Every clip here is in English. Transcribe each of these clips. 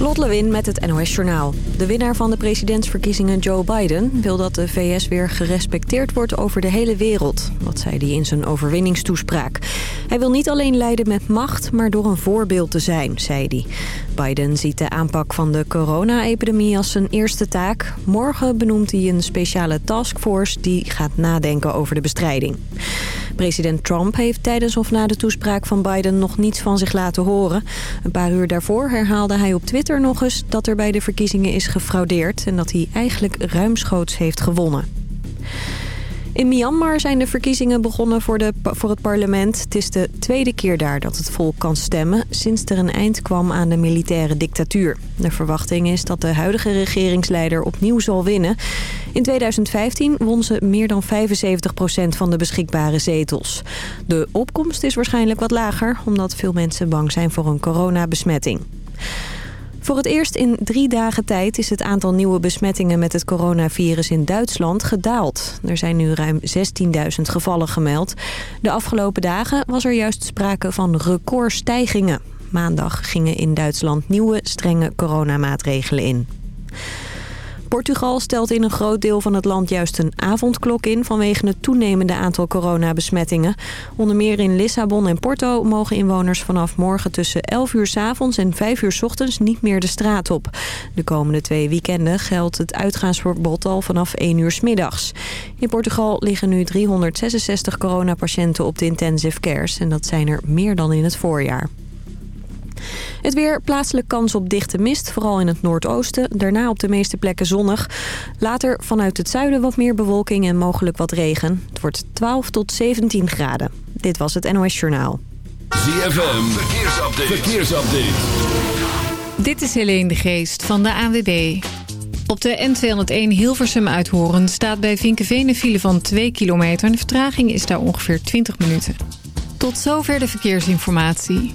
Lot Lewin met het NOS Journaal. De winnaar van de presidentsverkiezingen Joe Biden wil dat de VS weer gerespecteerd wordt over de hele wereld. Dat zei hij in zijn overwinningstoespraak. Hij wil niet alleen leiden met macht, maar door een voorbeeld te zijn, zei hij. Biden ziet de aanpak van de corona-epidemie als zijn eerste taak. Morgen benoemt hij een speciale taskforce die gaat nadenken over de bestrijding. President Trump heeft tijdens of na de toespraak van Biden nog niets van zich laten horen. Een paar uur daarvoor herhaalde hij op Twitter nog eens dat er bij de verkiezingen is gefraudeerd... en dat hij eigenlijk ruimschoots heeft gewonnen. In Myanmar zijn de verkiezingen begonnen voor, de, voor het parlement. Het is de tweede keer daar dat het volk kan stemmen... sinds er een eind kwam aan de militaire dictatuur. De verwachting is dat de huidige regeringsleider opnieuw zal winnen. In 2015 won ze meer dan 75% van de beschikbare zetels. De opkomst is waarschijnlijk wat lager... omdat veel mensen bang zijn voor een coronabesmetting. Voor het eerst in drie dagen tijd is het aantal nieuwe besmettingen met het coronavirus in Duitsland gedaald. Er zijn nu ruim 16.000 gevallen gemeld. De afgelopen dagen was er juist sprake van recordstijgingen. Maandag gingen in Duitsland nieuwe strenge coronamaatregelen in. Portugal stelt in een groot deel van het land juist een avondklok in... vanwege het toenemende aantal coronabesmettingen. Onder meer in Lissabon en Porto mogen inwoners vanaf morgen tussen 11 uur s avonds en 5 uur s ochtends niet meer de straat op. De komende twee weekenden geldt het uitgaansverbod al vanaf 1 uur s middags. In Portugal liggen nu 366 coronapatiënten op de intensive cares... en dat zijn er meer dan in het voorjaar. Het weer, plaatselijk kans op dichte mist, vooral in het noordoosten. Daarna op de meeste plekken zonnig. Later vanuit het zuiden wat meer bewolking en mogelijk wat regen. Het wordt 12 tot 17 graden. Dit was het NOS Journaal. ZFM, verkeersupdate. verkeersupdate. Dit is Helene de Geest van de ANWB. Op de N201 Hilversum uithoren staat bij Vinkenveen een file van 2 kilometer... en de vertraging is daar ongeveer 20 minuten. Tot zover de verkeersinformatie.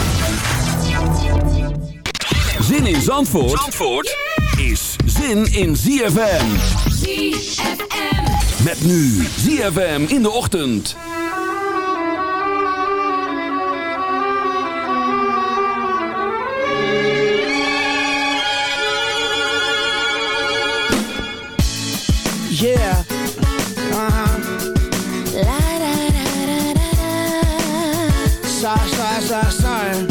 Zin in Zandvoort, Zandvoort is zin in ZFM. ZFM. Met nu ZFM in de ochtend. Yeah. Uh-huh. La da da da da da. Sorry, sorry, sorry, sorry.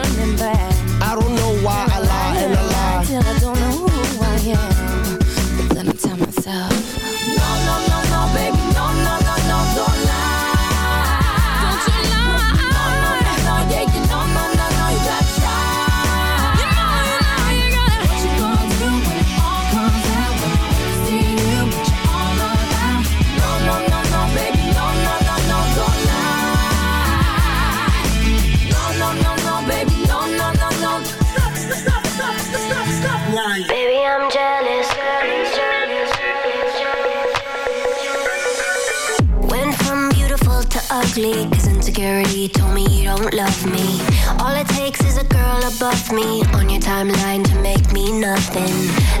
me on your timeline to make me nothing.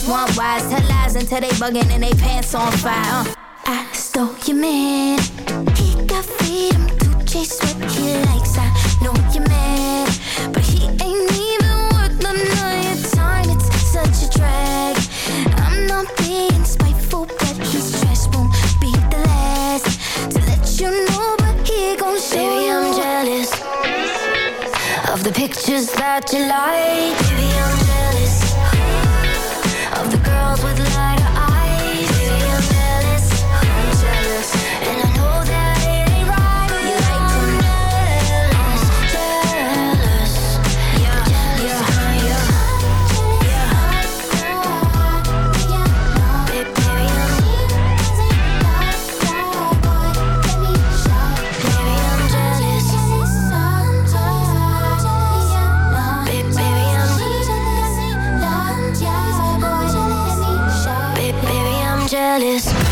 girls want wise. Tell lies until they bugging and they pants on fire. Uh. I stole your man. He got freedom to chase what he likes. I know you're mad, but he ain't even worth none of your time. It's such a drag. I'm not being spiteful, but his stress won't be the last to let you know. But he gon' show Baby, I'm jealous of the pictures that you like. Baby, jealous.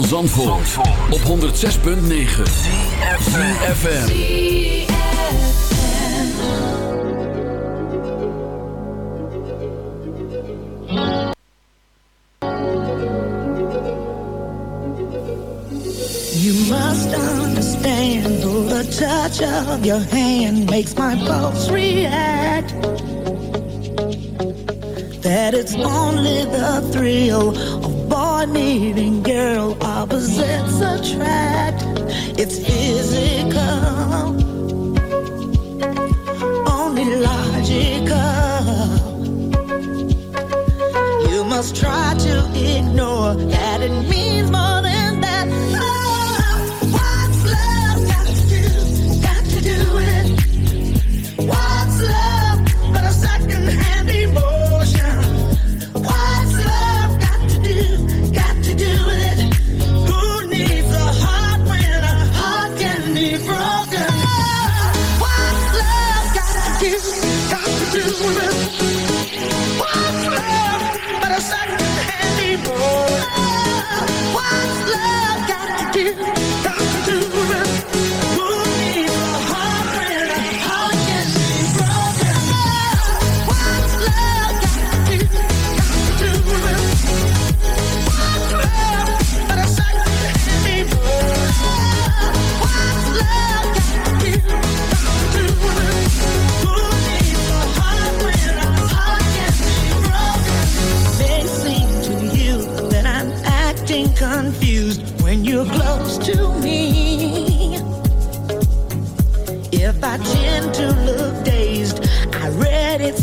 van Zandvoort, Zandvoort. op 106.9 CFFM You must understand the touch of your hand makes my pulse react. That it's only the thrill of boy meeting girl. opposites attract. It's physical, only logical. You must try to ignore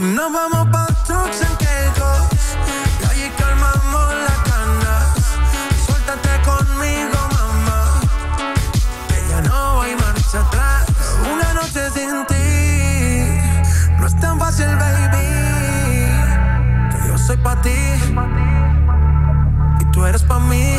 Nos vamos pa' trucks en Kegos Y allí calmamos las cana. Suéltate conmigo, mamá. Que ya no hay marcha atrás. Una noche sin ti. No es tan fácil, baby. Que yo soy pa' ti. Y tú eres pa' mí.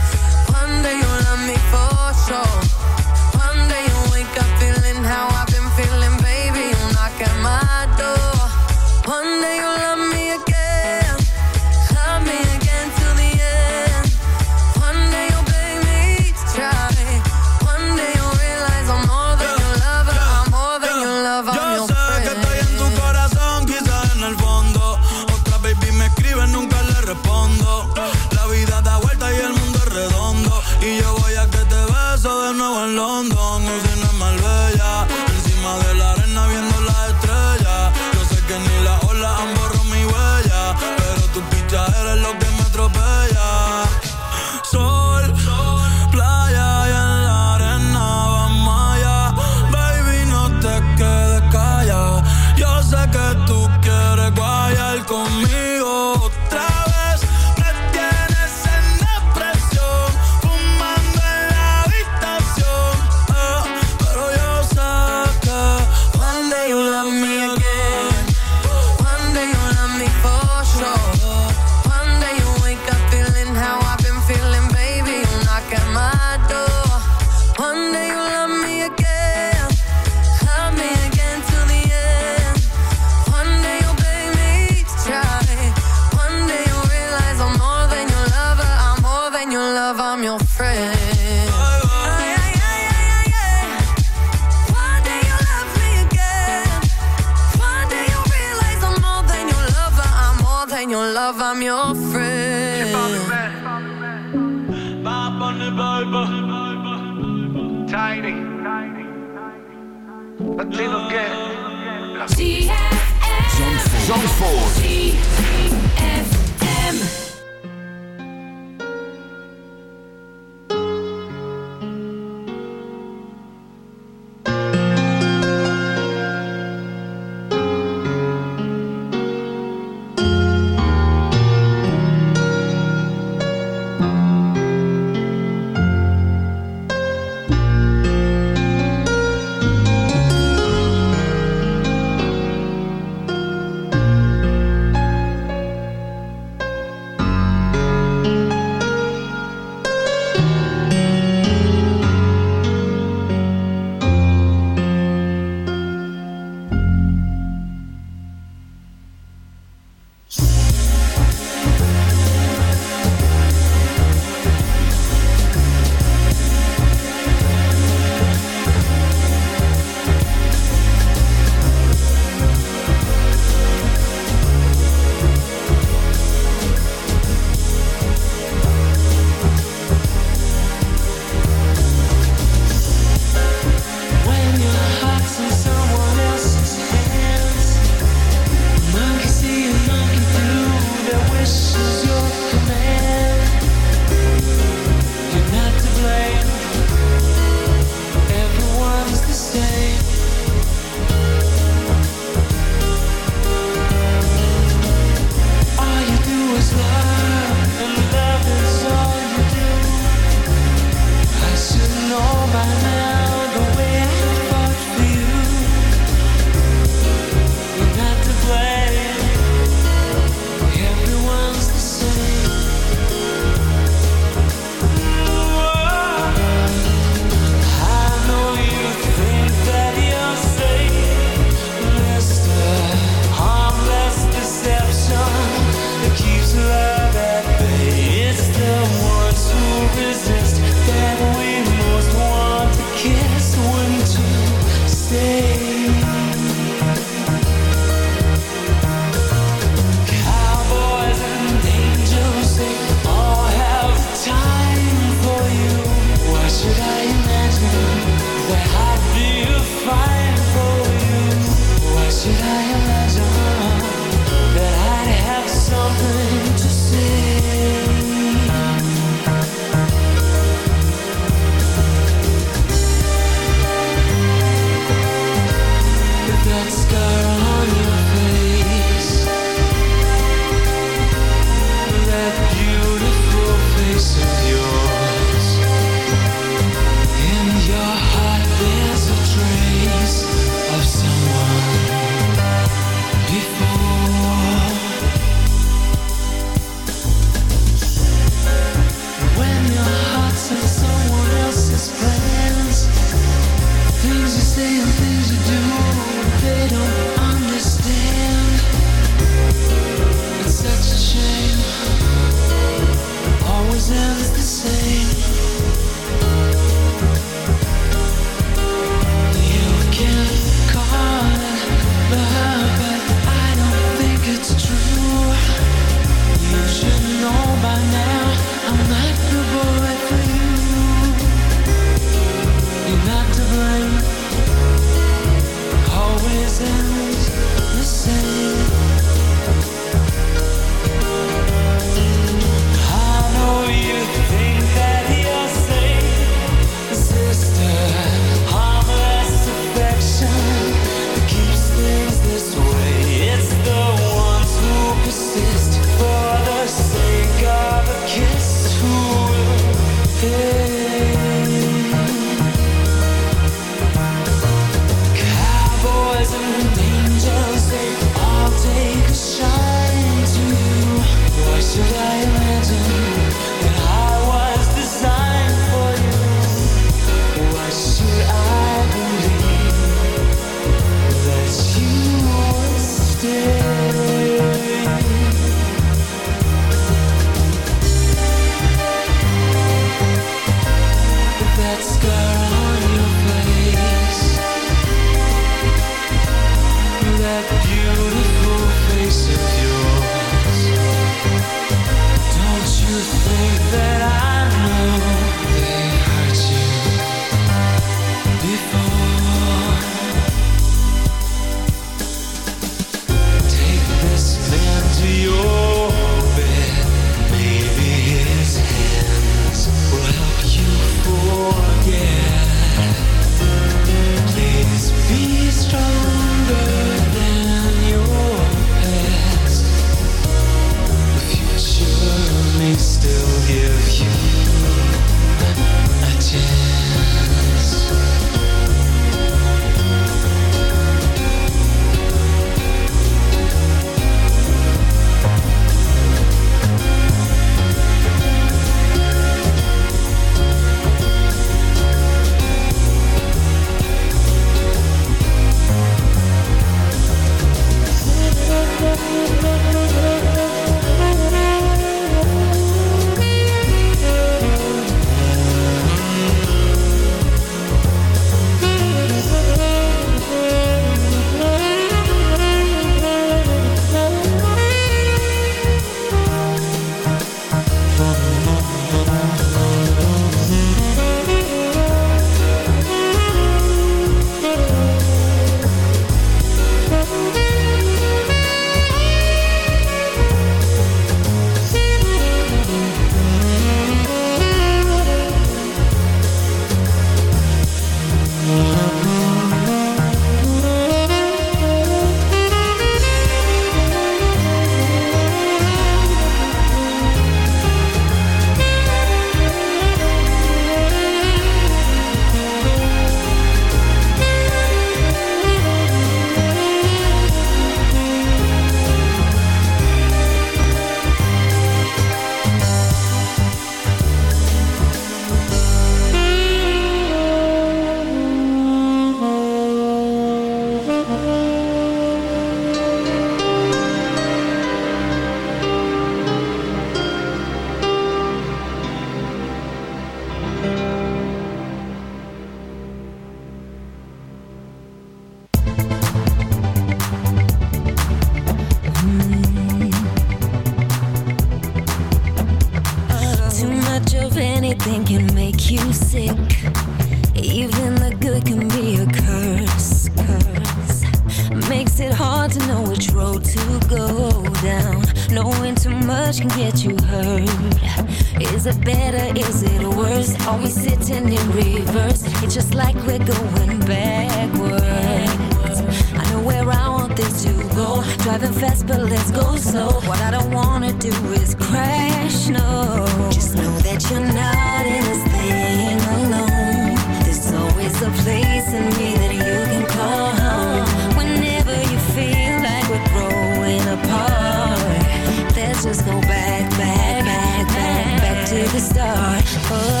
Start.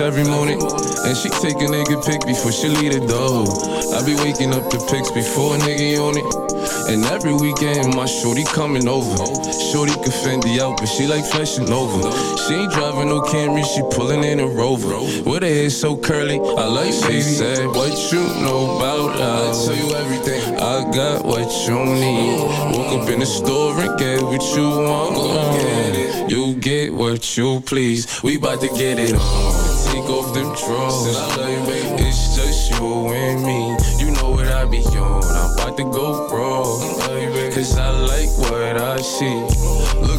Every morning. And she take a nigga pic before she leave the door. I be waking up the pics before a nigga on it. And every weekend, my shorty coming over. Shorty can Fendi out, but she like flashing over. She ain't driving no Camry, she pulling in a Rover. With her hair so curly, I like she said, What you know about us? I tell you everything. I got what you need. Woke up in the store and get what you want. You get what you please. We bout to get it on. Take off them drawers. It's just you and me. You know what I be on. I'm about to go raw. Cause I like what I see. Look,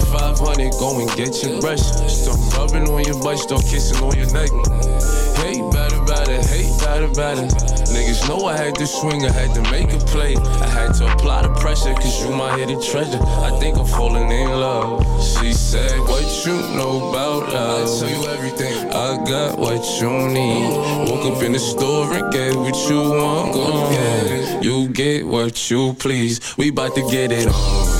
5500, go and get your brush. Start rubbing on your butt, start kissing on your neck. Hate better, better, hate better, better. Niggas know I had to swing, I had to make a play. I had to apply the pressure, cause you my hidden treasure. I think I'm falling in love. She said, What you know about us? I tell you everything. I got what you need. Woke up in the store and get what you want. Go get it. You get what you please. We bout to get it on.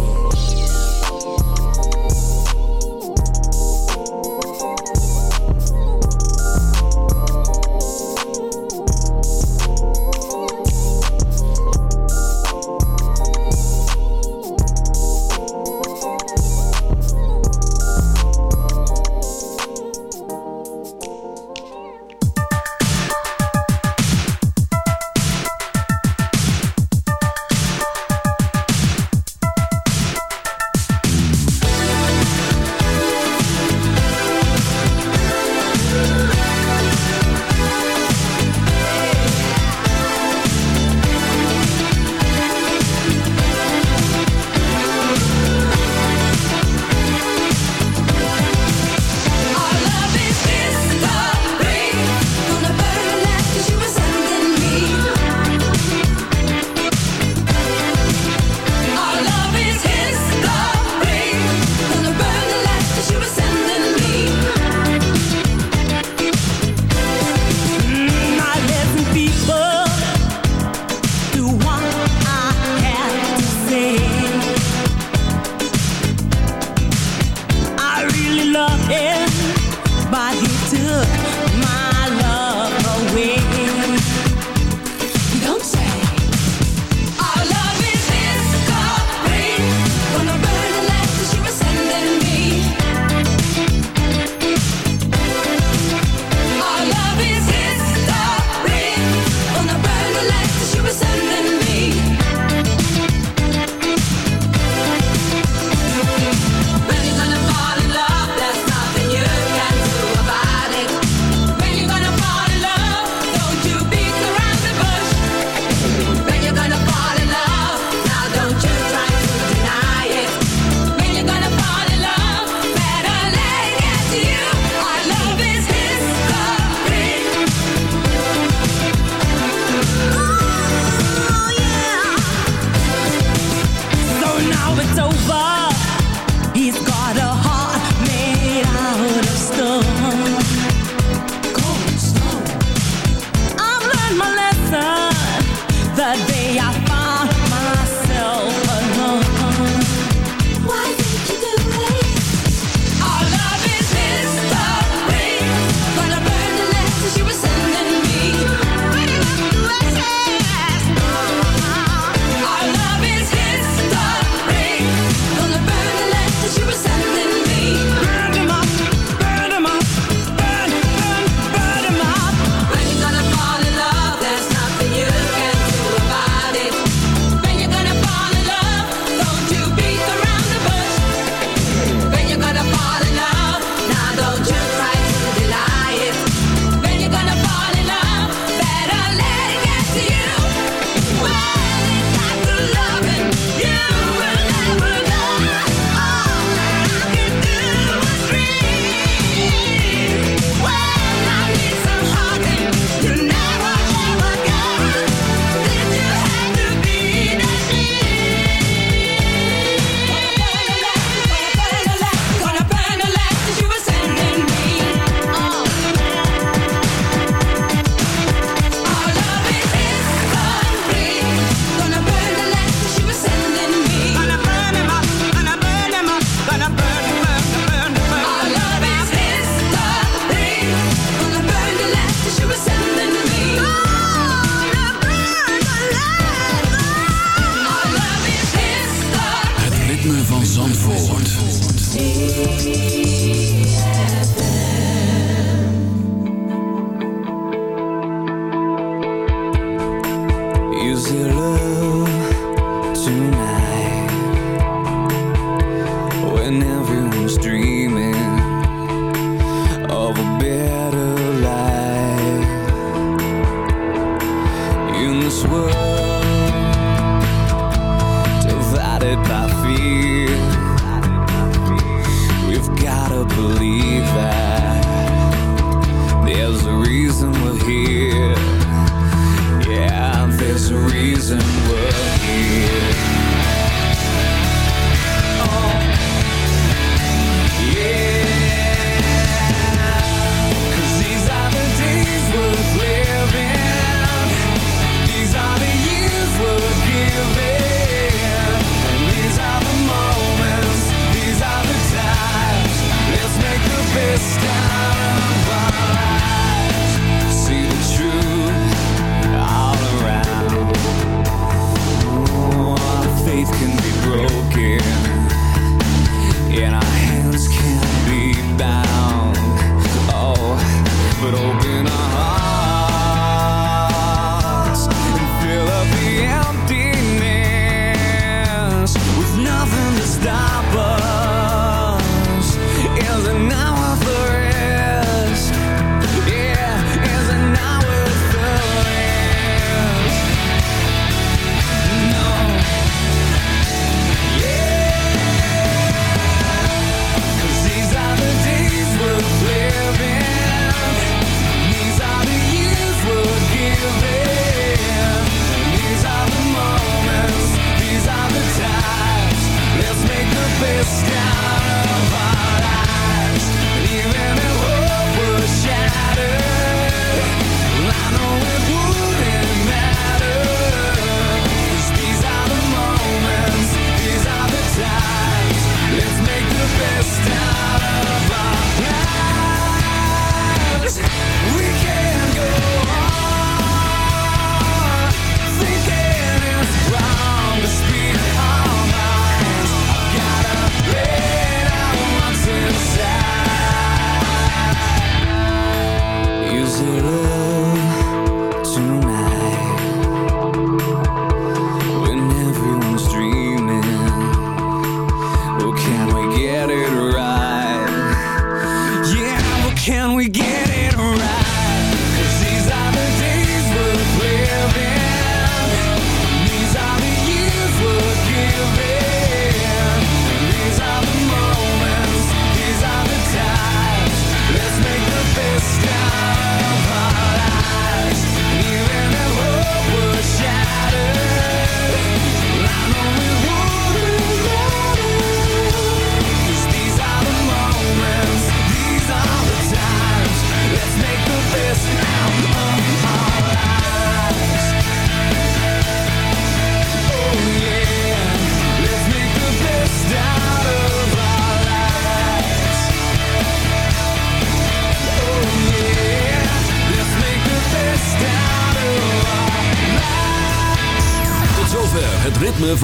you